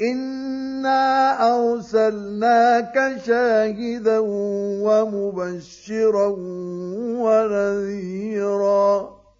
إنا أرسلناك شاهدا ومبشرا ونذيرا